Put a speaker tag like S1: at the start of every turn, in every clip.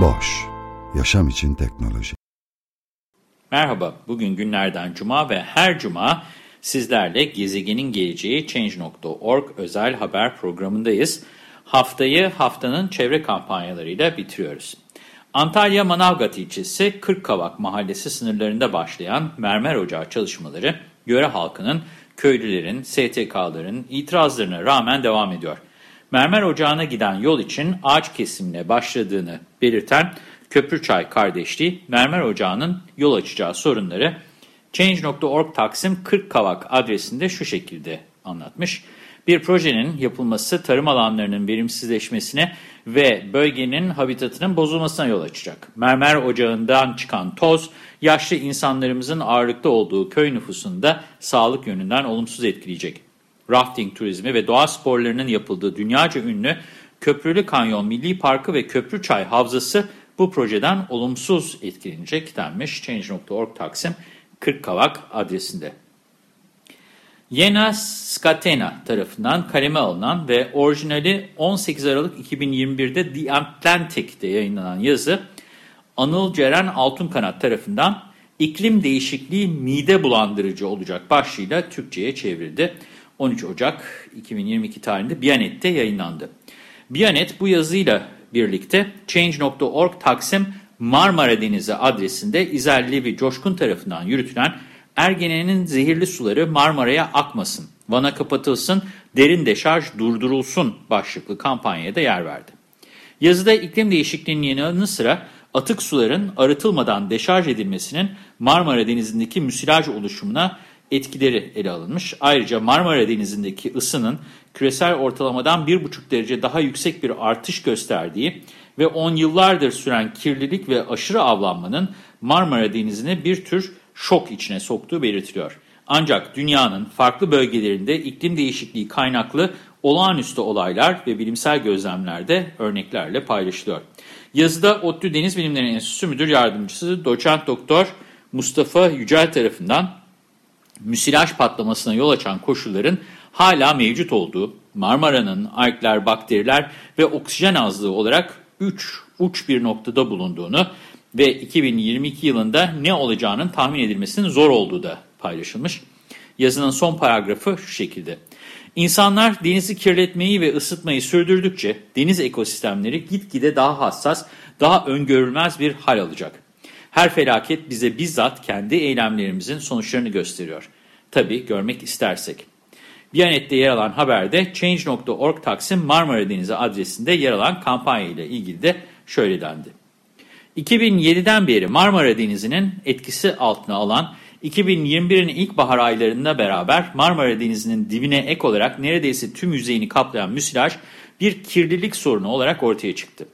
S1: Boş, yaşam için teknoloji.
S2: Merhaba, bugün günlerden cuma ve her cuma sizlerle gezegenin geleceği Change.org özel haber programındayız. Haftayı haftanın çevre kampanyalarıyla bitiriyoruz. Antalya Manavgat ilçesi Kırkkavak mahallesi sınırlarında başlayan mermer ocağı çalışmaları yöre halkının, köylülerin, STK'ların itirazlarına rağmen devam ediyor. Mermer ocağına giden yol için ağaç kesimine başladığını belirten Köprüçay Kardeşliği, mermer ocağının yol açacağı sorunları Change.org Taksim 40 Kavak adresinde şu şekilde anlatmış. Bir projenin yapılması tarım alanlarının verimsizleşmesine ve bölgenin habitatının bozulmasına yol açacak. Mermer ocağından çıkan toz, yaşlı insanlarımızın ağırlıkta olduğu köy nüfusunu da sağlık yönünden olumsuz etkileyecek. Rafting turizmi ve doğa sporlarının yapıldığı dünyaca ünlü Köprülü Kanyon Milli Parkı ve Köprüçay Havzası bu projeden olumsuz etkilenecek denmiş Change.org Taksim 40 Kavak adresinde. Yena Scatena tarafından kaleme alınan ve orijinali 18 Aralık 2021'de The Atlantic'te yayınlanan yazı, Anıl Ceren Altunkanat tarafından iklim değişikliği mide bulandırıcı olacak başlığıyla Türkçe'ye çevrildi. 13 Ocak 2022 tarihinde Biyanet'te yayınlandı. Biyanet bu yazıyla birlikte Change.org Taksim Marmara Denizi adresinde İzel Levi Coşkun tarafından yürütülen Ergene'nin zehirli suları Marmara'ya akmasın, Van'a kapatılsın, derin deşarj durdurulsun başlıklı kampanyaya da yer verdi. Yazıda iklim değişikliğinin yanı sıra atık suların arıtılmadan deşarj edilmesinin Marmara Denizi'ndeki müsilaj oluşumuna etkileri ele alınmış. Ayrıca Marmara Denizi'ndeki ısının küresel ortalamadan 1,5 derece daha yüksek bir artış gösterdiği ve 10 yıllardır süren kirlilik ve aşırı avlanmanın Marmara Denizi'ne bir tür şok içine soktuğu belirtiliyor. Ancak dünyanın farklı bölgelerinde iklim değişikliği kaynaklı olağanüstü olaylar ve bilimsel gözlemlerde örneklerle paylaşılıyor. Yazıda ODTÜ Deniz Bilimleri Enstitüsü Müdür Yardımcısı Doçent Doktor Mustafa Yücel tarafından müsilaj patlamasına yol açan koşulların hala mevcut olduğu, Marmara'nın algler, bakteriler ve oksijen azlığı olarak 3 uç bir noktada bulunduğunu ve 2022 yılında ne olacağının tahmin edilmesinin zor olduğu da paylaşılmış. Yazının son paragrafı şu şekilde. İnsanlar denizi kirletmeyi ve ısıtmayı sürdürdükçe deniz ekosistemleri gitgide daha hassas, daha öngörülmez bir hal alacak. Her felaket bize bizzat kendi eylemlerimizin sonuçlarını gösteriyor. Tabii görmek istersek. Biyanet'te yer alan haberde Change.org Taksim Marmara Denizi adresinde yer alan kampanya ile ilgili de şöyle dendi. 2007'den beri Marmara Denizi'nin etkisi altına alan 2021'in ilkbahar aylarında beraber Marmara Denizi'nin dibine ek olarak neredeyse tüm yüzeyini kaplayan müsilaj bir kirlilik sorunu olarak ortaya çıktı.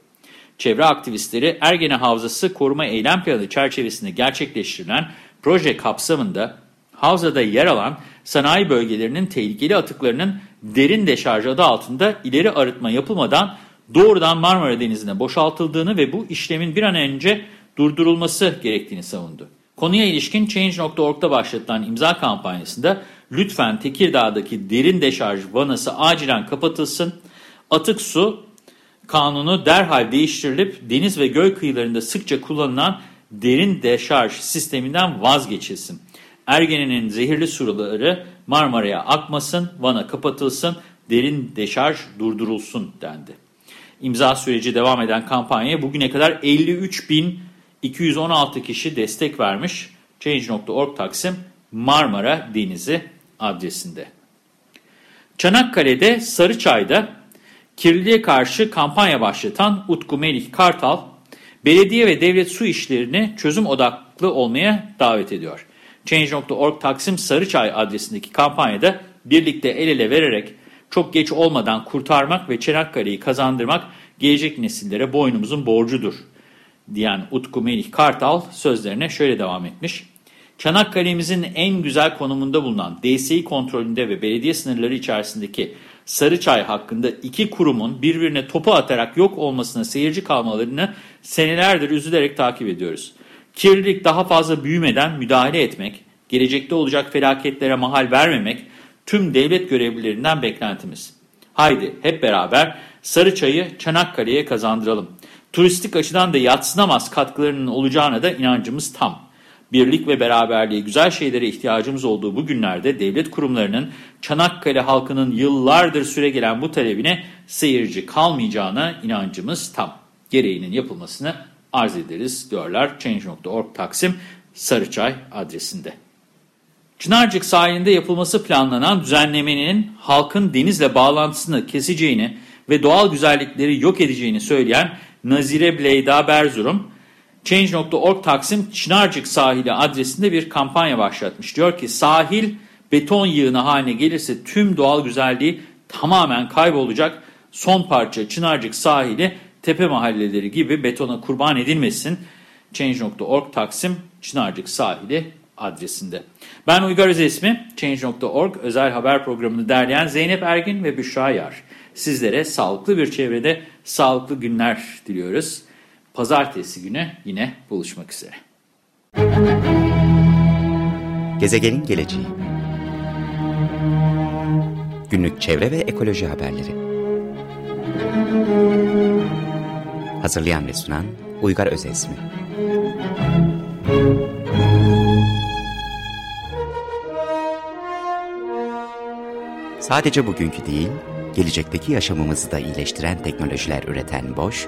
S2: Çevre aktivistleri Ergene Havzası Koruma Eylem Planı çerçevesinde gerçekleştirilen proje kapsamında havzada yer alan sanayi bölgelerinin tehlikeli atıklarının derin deşarj adı altında ileri arıtma yapılmadan doğrudan Marmara Denizi'ne boşaltıldığını ve bu işlemin bir an önce durdurulması gerektiğini savundu. Konuya ilişkin Change.org'da başlatılan imza kampanyasında lütfen Tekirdağ'daki derin deşarj vanası acilen kapatılsın, atık su kanunu derhal değiştirilip deniz ve göl kıyılarında sıkça kullanılan derin deşarj sisteminden vazgeçilsin. Ergene'nin zehirli suları Marmara'ya akmasın, Van'a kapatılsın, derin deşarj durdurulsun dendi. İmza süreci devam eden kampanyaya bugüne kadar 53.216 kişi destek vermiş. Change.org Taksim Marmara Denizi adresinde. Çanakkale'de Sarıçay'da kirliliğe karşı kampanya başlatan Utku Melih Kartal, belediye ve devlet su işlerini çözüm odaklı olmaya davet ediyor. Change.org Taksim Sarıçay adresindeki kampanyada birlikte el ele vererek çok geç olmadan kurtarmak ve Çanakkale'yi kazandırmak gelecek nesillere boynumuzun borcudur diyen Utku Melih Kartal sözlerine şöyle devam etmiş. Çanakkale'mizin en güzel konumunda bulunan DSİ kontrolünde ve belediye sınırları içerisindeki Sarıçay hakkında iki kurumun birbirine topu atarak yok olmasına seyirci kalmalarını senelerdir üzülerek takip ediyoruz. Kirlilik daha fazla büyümeden müdahale etmek, gelecekte olacak felaketlere mahal vermemek tüm devlet görevlilerinden beklentimiz. Haydi hep beraber Sarıçay'ı Çanakkale'ye kazandıralım. Turistik açıdan da yatsınamaz katkılarının olacağına da inancımız tam. Birlik ve beraberliğe, güzel şeylere ihtiyacımız olduğu bu günlerde devlet kurumlarının Çanakkale halkının yıllardır süre gelen bu talebine seyirci kalmayacağına inancımız tam. Gereğinin yapılmasını arz ederiz diyorlar Change.org Taksim Sarıçay adresinde. Çınarcık sahilinde yapılması planlanan düzenlemenin halkın denizle bağlantısını keseceğini ve doğal güzellikleri yok edeceğini söyleyen Nazire Bleyda Berzurum, Change.org Taksim Çınarcık sahili adresinde bir kampanya başlatmış. Diyor ki sahil beton yığını haline gelirse tüm doğal güzelliği tamamen kaybolacak. Son parça Çınarcık sahili tepe mahalleleri gibi betona kurban edilmesin. Change.org Taksim Çınarcık sahili adresinde. Ben Uygar Özesmi, Change.org özel haber programını derleyen Zeynep Ergin ve Büşra Yar. Sizlere sağlıklı bir çevrede sağlıklı günler diliyoruz. Pazartesi günü yine buluşmak üzere.
S3: Gezegenin geleceği. Günlük çevre ve ekoloji haberleri. Hazırlayan ve sunan Uygar Özesmi. Sadece bugünkü değil, gelecekteki yaşamımızı da iyileştiren teknolojiler üreten Boş,